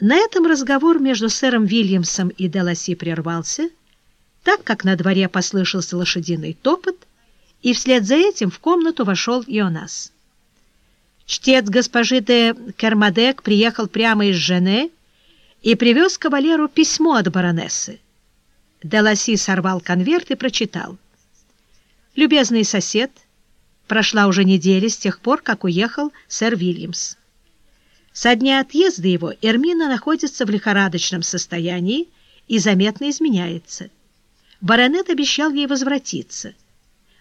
На этом разговор между сэром Вильямсом и Деласи прервался, так как на дворе послышался лошадиный топот, и вслед за этим в комнату вошел Ионас. Чтец госпожи де Кермадек приехал прямо из Жене и привез кавалеру письмо от баронессы. Деласи сорвал конверт и прочитал. «Любезный сосед, прошла уже неделя с тех пор, как уехал сэр Вильямс. Со дня отъезда его Эрмина находится в лихорадочном состоянии и заметно изменяется. Баронет обещал ей возвратиться.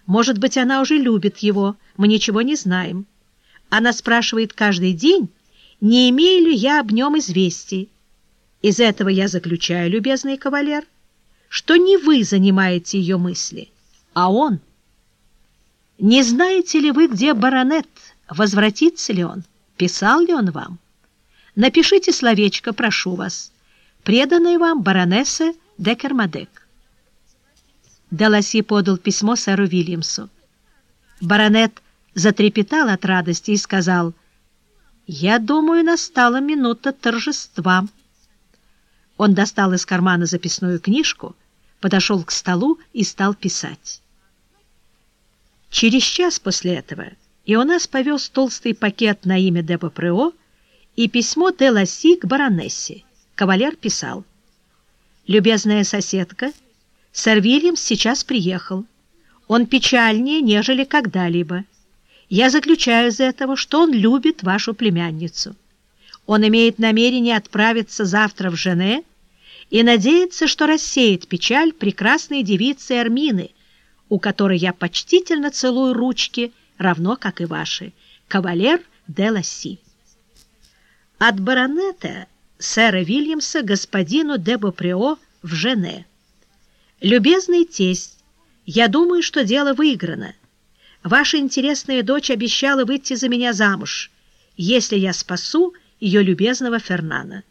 Может быть, она уже любит его, мы ничего не знаем. Она спрашивает каждый день, не имею ли я об нем известий. Из этого я заключаю, любезный кавалер, что не вы занимаете ее мысли, а он. Не знаете ли вы, где баронет, возвратится ли он, писал ли он вам? Напишите словечко, прошу вас. Преданная вам баронесса Декермадек. Деласи подал письмо сэру Вильямсу. Баронет затрепетал от радости и сказал, «Я думаю, настала минута торжества». Он достал из кармана записную книжку, подошел к столу и стал писать. Через час после этого Ионас повез толстый пакет на имя Депопрео и письмо де Ласси к баронессе. Кавалер писал. «Любезная соседка, сэр Вильямс сейчас приехал. Он печальнее, нежели когда-либо. Я заключаю из этого, что он любит вашу племянницу. Он имеет намерение отправиться завтра в Жене и надеется, что рассеет печаль прекрасной девицы Армины, у которой я почтительно целую ручки, равно как и ваши, кавалер де Ласси от баронета сэра Вильямса господину де Бопрео в Жене. «Любезный тесть, я думаю, что дело выиграно. Ваша интересная дочь обещала выйти за меня замуж, если я спасу ее любезного Фернана.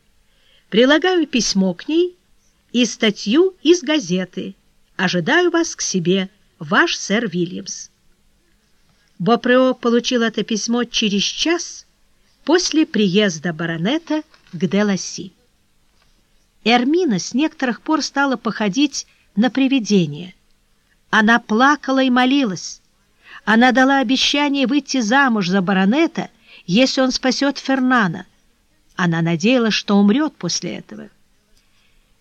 Прилагаю письмо к ней и статью из газеты. Ожидаю вас к себе, ваш сэр Вильямс». Бопрео получил это письмо через час после приезда баронета к Деласи. Эрмина с некоторых пор стала походить на привидение. Она плакала и молилась. Она дала обещание выйти замуж за баронета, если он спасет Фернана. Она надеялась, что умрет после этого.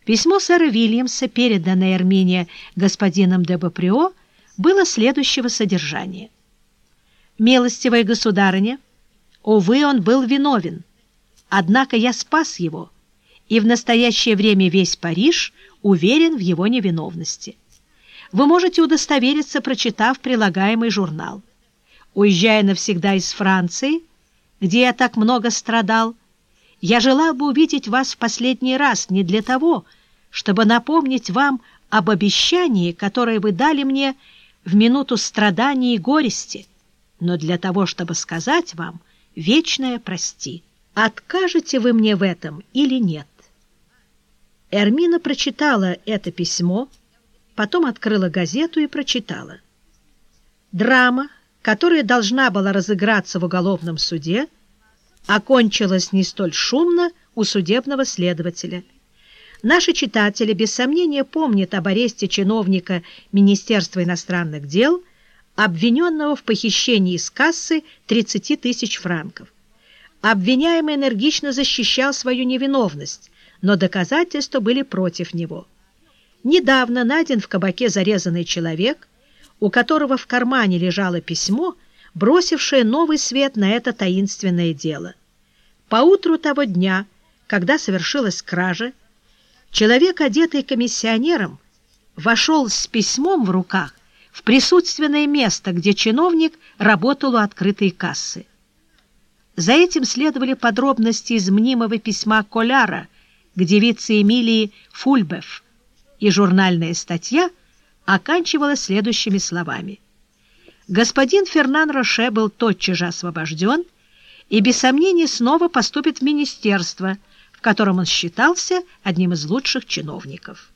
Письмо сэра Вильямса, переданное Эрмине господином де Баприо, было следующего содержания. «Милостивая государыня, Увы, он был виновен. Однако я спас его, и в настоящее время весь Париж уверен в его невиновности. Вы можете удостовериться, прочитав прилагаемый журнал. Уезжая навсегда из Франции, где я так много страдал, я желал бы увидеть вас в последний раз не для того, чтобы напомнить вам об обещании, которое вы дали мне в минуту страданий и горести, но для того, чтобы сказать вам — вечное прости. Откажете вы мне в этом или нет? Эрмина прочитала это письмо, потом открыла газету и прочитала. Драма, которая должна была разыграться в уголовном суде, окончилась не столь шумно у судебного следователя. Наши читатели без сомнения помнят об аресте чиновника Министерства иностранных дел – обвиненного в похищении из кассы 30 тысяч франков. Обвиняемый энергично защищал свою невиновность, но доказательства были против него. Недавно найден в кабаке зарезанный человек, у которого в кармане лежало письмо, бросившее новый свет на это таинственное дело. Поутру того дня, когда совершилась кража, человек, одетый комиссионером, вошел с письмом в руках в присутственное место, где чиновник работал у открытой кассы. За этим следовали подробности из мнимого письма Коляра к девице Эмилии Фульбеф, и журнальная статья оканчивалась следующими словами. Господин Фернан Роше был тотчас же освобожден и, без сомнения, снова поступит в министерство, в котором он считался одним из лучших чиновников.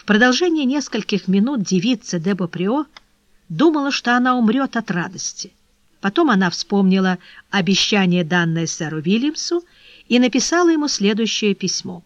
В продолжение нескольких минут девица де Боприо думала, что она умрет от радости. Потом она вспомнила обещание, данное сэру Вильямсу, и написала ему следующее письмо.